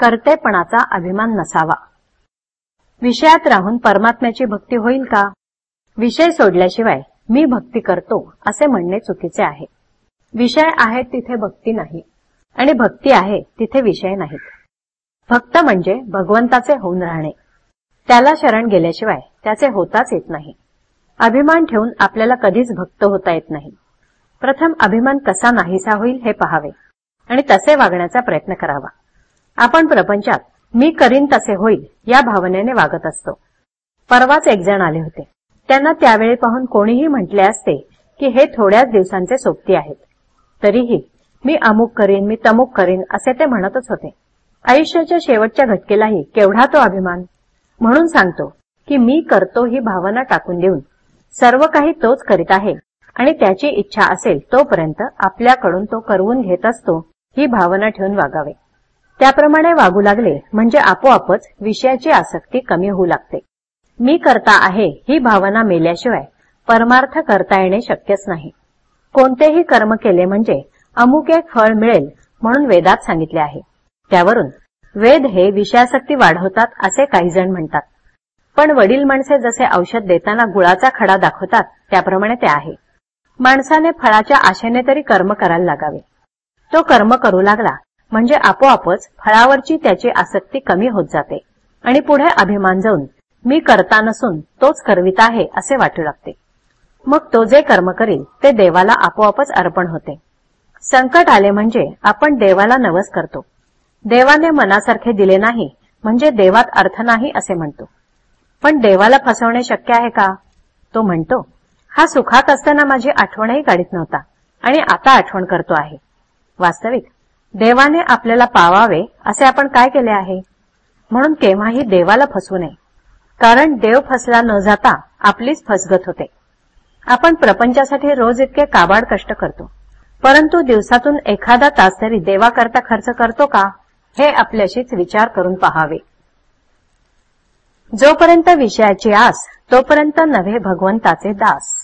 कर्तेपणाचा अभिमान नसावा. विषयात राहून परमात्म्याची भक्ती होईल का? विषय सोडल्याशिवाय मी भक्ती करतो असे म्हणणे चुकीचे आहे. विषय आहेत तिथे भक्ती नाही आणि भक्ती आहे तिथे विषय नाहीत. भक्त म्हणजे भगवंताचे होऊन राहणे. त्याला शरण गेल्याशिवाय त्याचे होताच येत नाही. अभिमान ठेवून आपल्याला कधीच भक्त होता येत नाही. प्रथम अभिमान कसा नाहीसा होईल हे पहावे आणि तसे वागण्याचा प्रयत्न करावा. आपण प्रपंचात मी करीन तसे होईल या भावनेने वागत असतो. परवाच एक जण आले होते. त्यांना त्यावेळी पाहून कोणीही म्हटले असते की हे थोड्याच दिवसांचे सोबती आहेत. तरीही मी अमुक करीन मी तमुक करीन असे ते म्हणतच होते. आयुष्याच्या शेवटच्या घटकेलाही केवढा तो अभिमान? म्हणून सांगतो की मी करतो ही भावना टाकून देऊन सर्व काही तोच करीत आहे आणि त्याची इच्छा असेल तोपर्यंत आपल्याकडून तो करवून घेत असतो ही भावना ठेवून वागावे. त्याप्रमाणे वागू लागले म्हणजे आपोआपच विषयाची आसक्ती कमी होऊ लागते. मी करता आहे ही भावना मेल्याशिवाय परमार्थ करता येणे शक्यच नाही. कोणतेही कर्म केले म्हणजे अमुक एक फळ मिळेल म्हणून वेदात सांगितले आहे. त्यावरून वेद हे विषयासक्ती वाढवतात असे काही जण म्हणतात. पण वडील माणसे जसे औषध देताना गुळाचा खडा दाखवतात त्याप्रमाणे ते आहे. माणसाने फळाच्या आशेने तरी कर्म करायला लागावे. तो कर्म करू लागला म्हणजे आपोआपच फळावरची त्याची आसक्ती कमी होत जाते. आणि पुढे अभिमान जाऊन मी करता नसून तोच करवित आहे असे वाटू लागते. मग तो जे कर्म करील ते देवाला आपोआपच अर्पण होते. संकट आले म्हणजे आपण देवाला नवस करतो. देवाने मनासारखे दिले नाही म्हणजे देवात अर्थ नाही असे म्हणतो. पण देवाला फसवणे शक्य आहे का? तो म्हणतो हा सुखात असताना माझी आठवणही काढीत नव्हता आणि आता आठवण करतो आहे. वास्तविक देवाने आपल्याला पावावे असे आपण काय केले आहे? म्हणून केव्हाही देवाला फसवू नये. कारण देव फसला न जाता आपलीच फसगत होते. आपण प्रपंचासाठी रोज इतके काबाड कष्ट करतो. परंतु दिवसातून एखादा तास तरी देवाकरता खर्च करतो का? हे आपल्याशीच विचार करून पहावे. जोपर्यंत विषयाची आस तोपर्यंत नव्हे भगवंताचे दास.